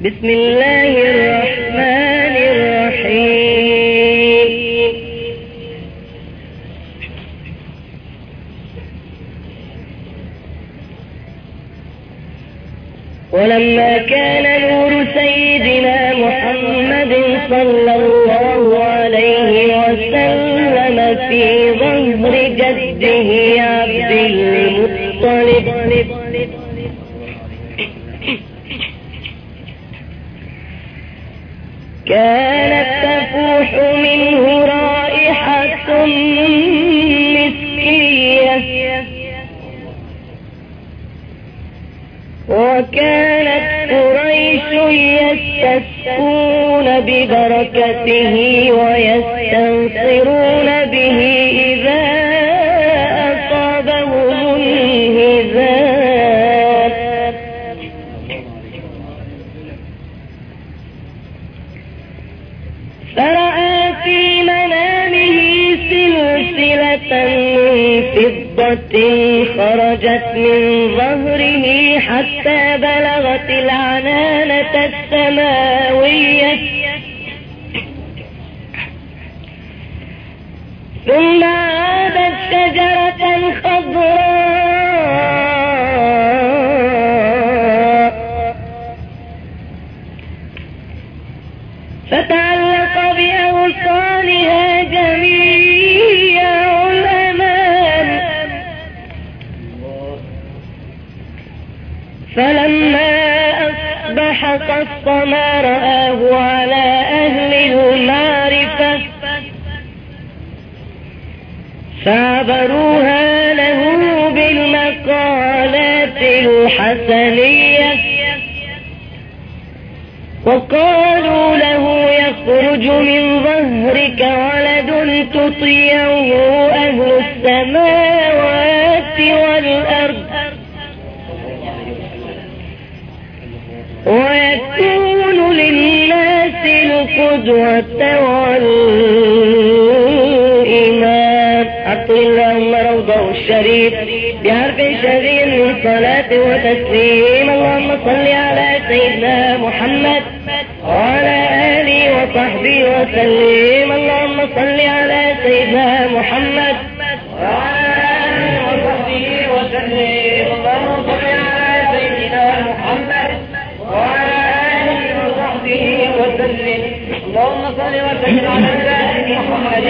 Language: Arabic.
بسم الله الرحمن الرحيم. ولما كان نور سيدنا محمد صلى الله عليه وسلم في ظهر جده عبد المطلب. كانت تفوح منه رائحة مسكية. وكانت قريش يستسقون ببركته ويستنصرون فضة خرجت من ظهره حتى بلغت العنانة السماوية. ثم عادت شجرة خضراء. فتعلق بأوصالها جميع فلما أصبح قص ما رآه على أهل المعرفة فعبروها له بالمقالات الحسنية. وقالوا له يخرج من ظهرك ولد تطيعه أهل السماوات والأرض. ويكون للناس القدوة والإمام عطل اللهم روضه الشريف بحرف شديد من صلاة وتسليم. اللهم صل على سيدنا محمد وعلى آله وصحبه وسلم. اللهم صل على سيدنا اللهم صل وسلم على سيدنا محمد